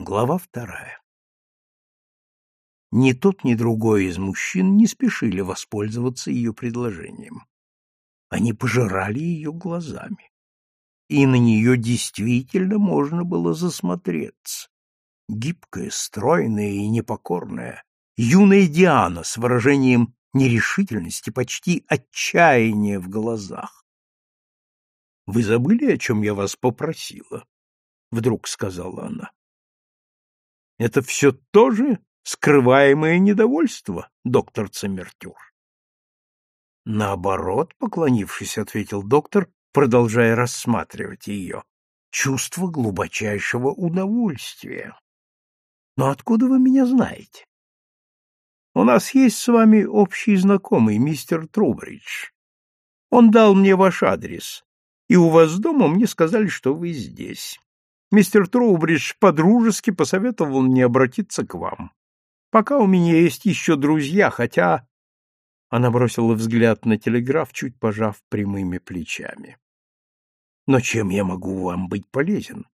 Глава вторая. Ни тот, ни другой из мужчин не спешили воспользоваться ее предложением. Они пожирали ее глазами. И на нее действительно можно было засмотреться. Гибкая, стройная и непокорная, юная Диана с выражением нерешительности, почти отчаяния в глазах. — Вы забыли, о чем я вас попросила? — вдруг сказала она. Это все тоже скрываемое недовольство, доктор Цемертюр. Наоборот, поклонившись, ответил доктор, продолжая рассматривать ее. Чувство глубочайшего удовольствия. Но откуда вы меня знаете? У нас есть с вами общий знакомый, мистер Трубридж. Он дал мне ваш адрес, и у вас дома мне сказали, что вы здесь. Мистер Троубридж подружески посоветовал мне обратиться к вам. Пока у меня есть еще друзья, хотя...» Она бросила взгляд на телеграф, чуть пожав прямыми плечами. «Но чем я могу вам быть полезен?»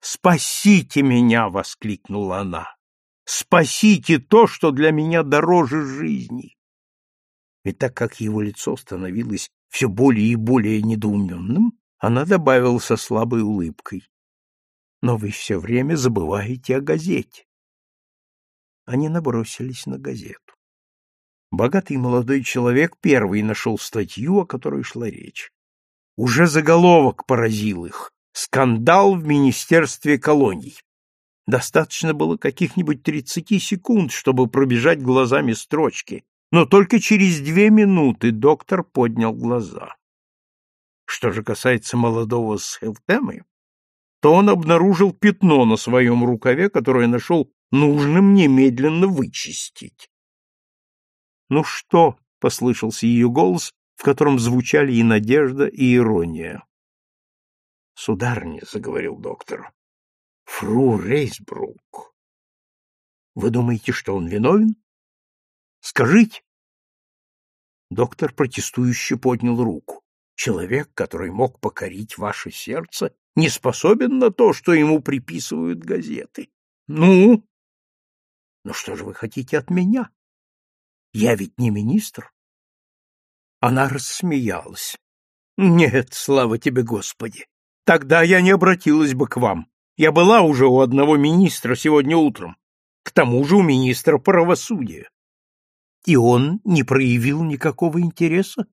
«Спасите меня!» — воскликнула она. «Спасите то, что для меня дороже жизни!» И так как его лицо становилось все более и более недоуменным, она добавила со слабой улыбкой но вы все время забываете о газете. Они набросились на газету. Богатый молодой человек первый нашел статью, о которой шла речь. Уже заголовок поразил их. Скандал в Министерстве колоний. Достаточно было каких-нибудь тридцати секунд, чтобы пробежать глазами строчки, но только через две минуты доктор поднял глаза. Что же касается молодого Схелтемы, то он обнаружил пятно на своем рукаве, которое нашел нужным немедленно вычистить. «Ну что?» — послышался ее голос, в котором звучали и надежда, и ирония. «Сударыня», — заговорил доктор, — «фру Рейсбрук. Вы думаете, что он виновен? Скажите». Доктор протестующе поднял руку. Человек, который мог покорить ваше сердце, не способен на то, что ему приписывают газеты. Ну? Ну что же вы хотите от меня? Я ведь не министр. Она рассмеялась. Нет, слава тебе, Господи. Тогда я не обратилась бы к вам. Я была уже у одного министра сегодня утром. К тому же у министра правосудия. И он не проявил никакого интереса?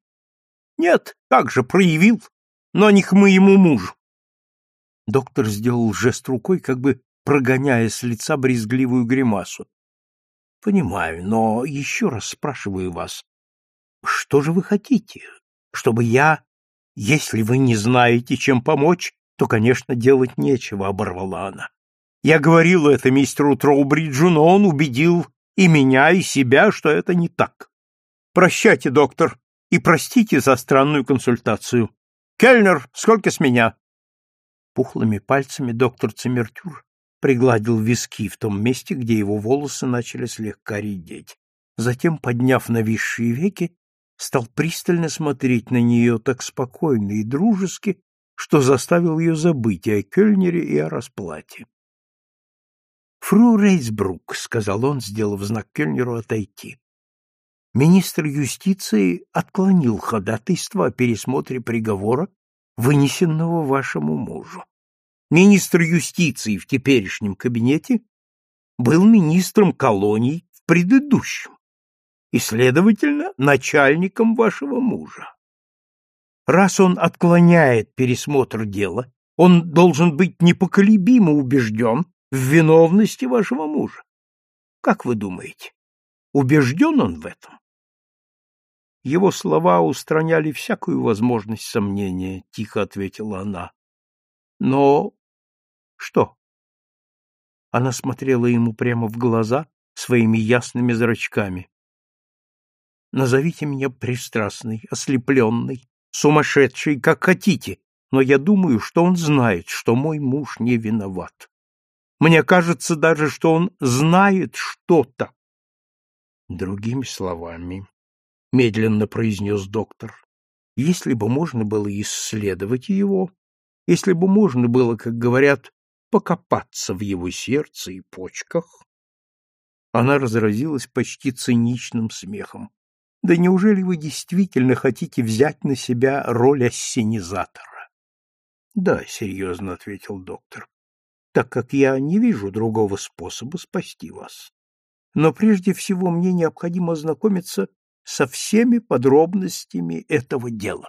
Нет, как же проявил, но не к моему мужу. Доктор сделал жест рукой, как бы прогоняя с лица брезгливую гримасу. — Понимаю, но еще раз спрашиваю вас, что же вы хотите? Чтобы я... Если вы не знаете, чем помочь, то, конечно, делать нечего, — оборвала она. Я говорила это мистеру Троубриджу, но он убедил и меня, и себя, что это не так. Прощайте, доктор, и простите за странную консультацию. Кельнер, сколько с меня? Пухлыми пальцами доктор Цимертюр пригладил виски в том месте, где его волосы начали слегка редеть. Затем, подняв нависшие веки, стал пристально смотреть на нее так спокойно и дружески, что заставил ее забыть о Кёльнере и о расплате. «Фру Рейсбрук», — сказал он, сделав знак Кёльнеру отойти. Министр юстиции отклонил ходатайство о пересмотре приговора вынесенного вашему мужу. Министр юстиции в теперешнем кабинете был министром колоний в предыдущем и, следовательно, начальником вашего мужа. Раз он отклоняет пересмотр дела, он должен быть непоколебимо убежден в виновности вашего мужа. Как вы думаете, убежден он в этом? Его слова устраняли всякую возможность сомнения, тихо ответила она. Но что? Она смотрела ему прямо в глаза своими ясными зрачками. Назовите меня пристрастной, ослепленной, сумасшедшей, как хотите, но я думаю, что он знает, что мой муж не виноват. Мне кажется даже, что он знает что-то. Другими словами, — медленно произнес доктор. «Если бы можно было исследовать его, если бы можно было, как говорят, покопаться в его сердце и почках. Она разразилась почти циничным смехом. Да неужели вы действительно хотите взять на себя роль ассенизатора? Да, серьезно ответил доктор, так как я не вижу другого способа спасти вас. Но прежде всего мне необходимо ознакомиться со всеми подробностями этого дела.